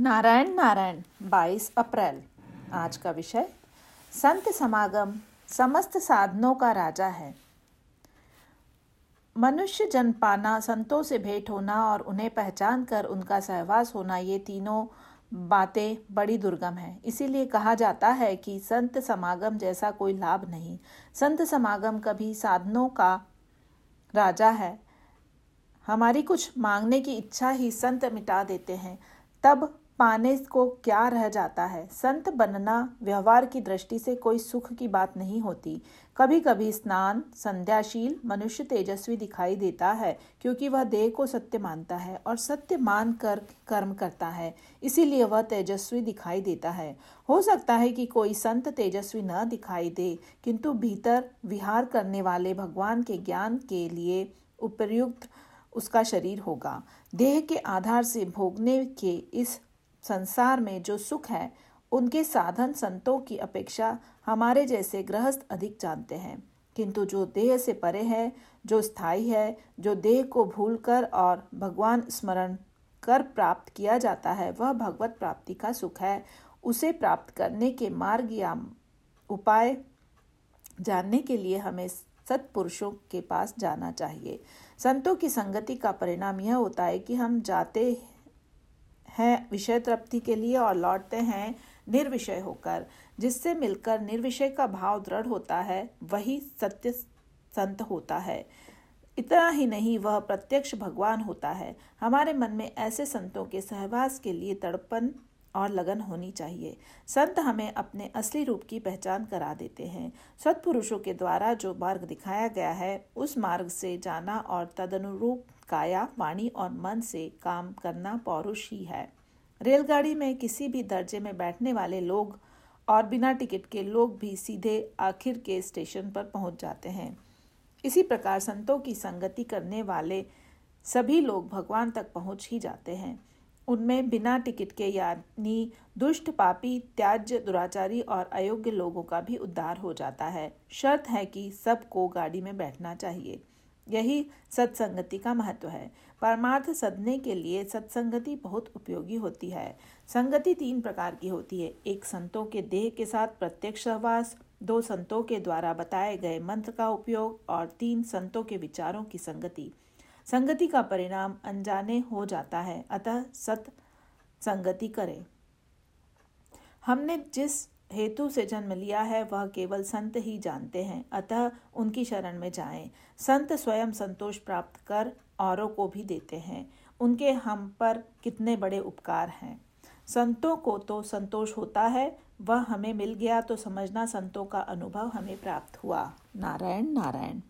नारायण नारायण 22 अप्रैल। आज का विषय, संत समागम, समस्त साधनों का राजा है। मनुष्य जन पाना, संतों से भेंट होना और उन्हें पहचान कर उनका सहवास होना, ये तीनों बातें बड़ी दुर्गम है। इसीलिए कहा जाता है कि संत समागम जैसा कोई लाभ नहीं। संत समागम कभी साधनों का राजा है। हमारी कुछ मांगने की इच्छा ही संत मिटा देते हैं। तब पाने को क्या रह जाता है? संत बनना व्यवहार की दृष्टि से कोई सुख की बात नहीं होती। कभी कभी स्नान, संध्याशील मनुष्य तेजस्वी दिखाई देता है, क्योंकि वह देह को सत्य मानता है और सत्य मान कर कर्म करता है। इसीलिए वह तेजस्वी दिखाई देता है। हो सकता है कि कोई संत तेजस्वी न दिखाई दे, किंतु भीतर विहार करने वाले भगवान के ज्ञान के लिए उपयुक्त उसका शरीर होगा। देह के आधार से भोगने के इस संसार में जो सुख है, उनके साधन संतों की अपेक्षा हमारे जैसे गृहस्थ अधिक जानते हैं। किंतु जो देह से परे है, जो स्थायी है, जो देह को भूलकर और भगवान स्मरण कर प्राप्त किया जाता है, वह भगवत प्राप्ति का सुख है। उसे प्राप्त करने के मार्ग या उपाय जानने के लिए हमें सत्पुरुषों के पास जाना चाहिए। संतों की संगति का परिणाम यह होता है कि हम जाते हैं, विषय तृप्ति के लिए और लौटते हैं निर्विषय होकर। जिससे मिलकर निर्विषय का भाव दृढ़ होता है, वही सत्य संत होता है। इतना ही नहीं, वह प्रत्यक्ष भगवान होता है। हमारे मन में ऐसे संतों के सहवास के लिए तड़पन और लगन होनी चाहिए। संत हमें अपने असली रूप की पहचान करा देते हैं। सत्पुरुषों के द्वारा जो मार्ग दिखाया गया है, उस मार्ग से जाना और तदनुरूप काया वाणी और मन से काम करना पौरुष ही है। रेलगाड़ी में किसी भी दर्जे में बैठने वाले लोग और बिना टिकट के लोग भी सीधे आखिर के स्टेशन पर पहुँच जाते हैं। इसी प्रकार संतों की संगति करने वाले सभी लोग भगवान तक पहुँच ही जाते हैं। उनमें बिना टिकट के यानी दुष्ट, पापी, त्याज्य, दुराचारी और अयोग्य लोगों का भी उद्धार हो जाता है। शर्त है कि सबको गाड़ी में बैठना चाहिए। यही सत्संगति का महत्व है। परमार्थ सदने के लिए सत्संगति बहुत उपयोगी होती है। संगति तीन प्रकार की होती है। एक संतों के देह के साथ प्रत्यक्ष सहवास, दो संतों के द्वारा बताए गए मंत्र का उपयोग और तीन संतों के विचारों की संगति। संगति का परिणाम अनजाने हो जाता है। अतः सत संगति करें। हमने जिस हेतु से जन्म लिया है, वह केवल संत ही जानते हैं। अतः उनकी शरण में जाएँ। संत स्वयं संतोष प्राप्त कर औरों को भी देते हैं। उनके हम पर कितने बड़े उपकार हैं। संतों को तो संतोष होता है, वह हमें मिल गया तो समझना संतों का अनुभव हमें प्राप्त हुआ। नारायण नारायण।